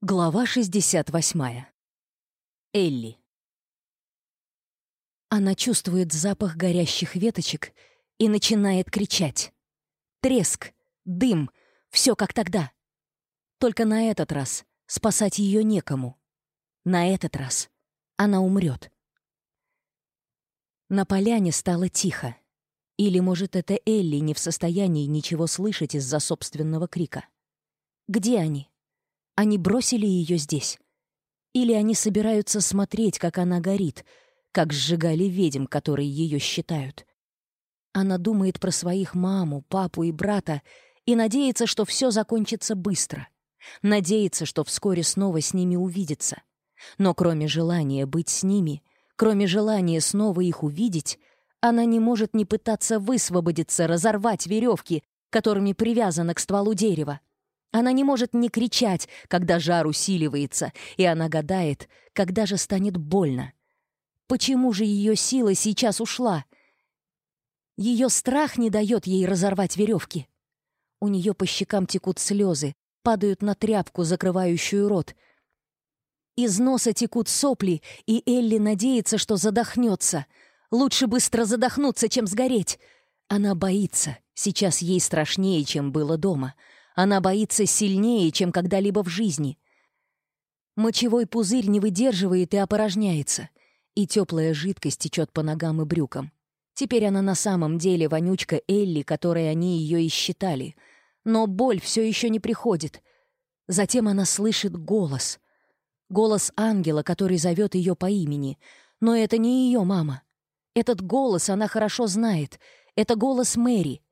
Глава 68. Элли. Она чувствует запах горящих веточек и начинает кричать. Треск, дым, все как тогда. Только на этот раз спасать ее некому. На этот раз она умрет. На поляне стало тихо. Или, может, это Элли не в состоянии ничего слышать из-за собственного крика. Где они? Они бросили ее здесь. Или они собираются смотреть, как она горит, как сжигали ведьм, которые ее считают. Она думает про своих маму, папу и брата и надеется, что все закончится быстро. Надеется, что вскоре снова с ними увидится. Но кроме желания быть с ними, кроме желания снова их увидеть, она не может не пытаться высвободиться, разорвать веревки, которыми привязана к стволу дерева. Она не может не кричать, когда жар усиливается, и она гадает, когда же станет больно. Почему же ее сила сейчас ушла? Ее страх не дает ей разорвать веревки. У нее по щекам текут слезы, падают на тряпку, закрывающую рот. Из носа текут сопли, и Элли надеется, что задохнется. Лучше быстро задохнуться, чем сгореть. Она боится. Сейчас ей страшнее, чем было дома. — она боится сильнее, чем когда-либо в жизни. Мочевой пузырь не выдерживает и опорожняется, и теплая жидкость течет по ногам и брюкам. Теперь она на самом деле вонючка Элли, которой они ее и считали. Но боль все еще не приходит. Затем она слышит голос. Голос ангела, который зовет ее по имени. Но это не ее мама. Этот голос она хорошо знает. Это голос Мэри.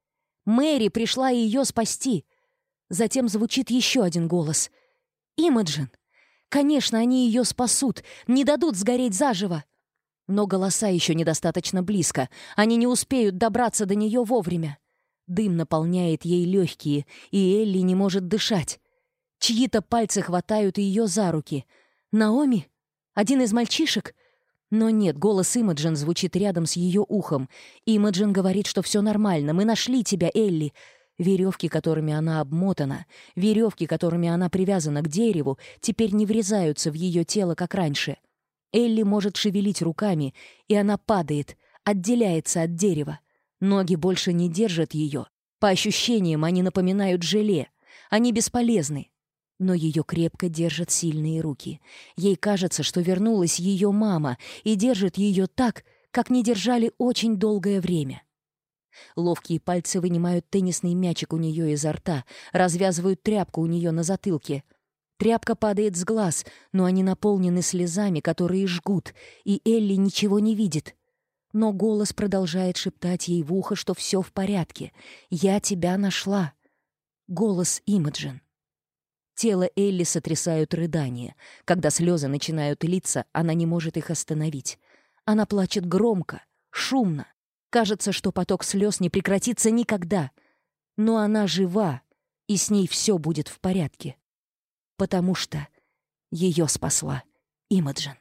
Мэри пришла ее спасти — Затем звучит еще один голос. «Имаджин!» Конечно, они ее спасут, не дадут сгореть заживо. Но голоса еще недостаточно близко. Они не успеют добраться до нее вовремя. Дым наполняет ей легкие, и Элли не может дышать. Чьи-то пальцы хватают ее за руки. «Наоми? Один из мальчишек?» Но нет, голос Имаджин звучит рядом с ее ухом. Имаджин говорит, что все нормально. «Мы нашли тебя, Элли. Веревки, которыми она обмотана, веревки, которыми она привязана к дереву, теперь не врезаются в ее тело, как раньше. Элли может шевелить руками, и она падает, отделяется от дерева. Ноги больше не держат ее. По ощущениям, они напоминают желе. Они бесполезны. Но ее крепко держат сильные руки. Ей кажется, что вернулась ее мама и держит ее так, как не держали очень долгое время. Ловкие пальцы вынимают теннисный мячик у нее изо рта, развязывают тряпку у нее на затылке. Тряпка падает с глаз, но они наполнены слезами, которые жгут, и Элли ничего не видит. Но голос продолжает шептать ей в ухо, что все в порядке. «Я тебя нашла!» Голос Имаджин. Тело Элли сотрясают рыдания. Когда слезы начинают литься, она не может их остановить. Она плачет громко, шумно, Кажется, что поток слез не прекратится никогда. Но она жива, и с ней все будет в порядке. Потому что ее спасла Имаджин.